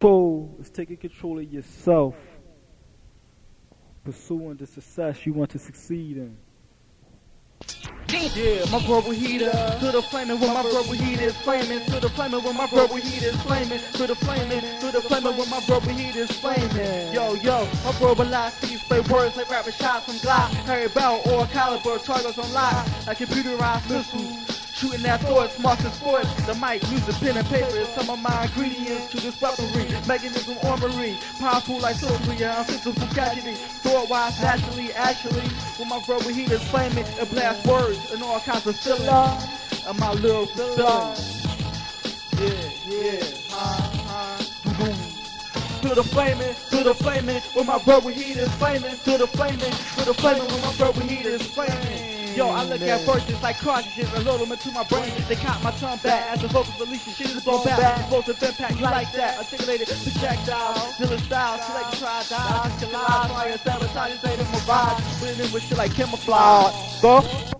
Control is taking control of yourself, pursuing the success you want to succeed in. Yeah, my verbal heater to the flaming when my verbal heat is flaming to the flaming when my verbal heat is flaming to the flaming to the flaming when my verbal heat is flaming. Yo yo, my verbal lies these spray words like rapid shots from Glock, Harry Bell or caliber targets on lock, like computerized missiles. Shooting at thoughts, marching sports, the mic, music, pen and paper is some of my ingredients to this weaponry. Mechanism armory, powerful like silvery, unfixable tragedy. Thought wise, naturally, actually, when my verbal heat is flaming, it blasts words and all kinds of feelings. And my little feelings. Yeah, yeah, ha, ha, boom. To the flaming, to the flaming, with my verbal heat is flaming, to the flaming, to the flaming, when my verbal heat is flaming. Yo, I look at verses like cartridges and load them into my brain. They caught my tongue back as the vocals release the shit is blown back. Explosive impact, you like that. Articulated projectile, killer style, select try die, collide, fire, sabotage, say them my vibe. Put it in with shit like camouflage. Go.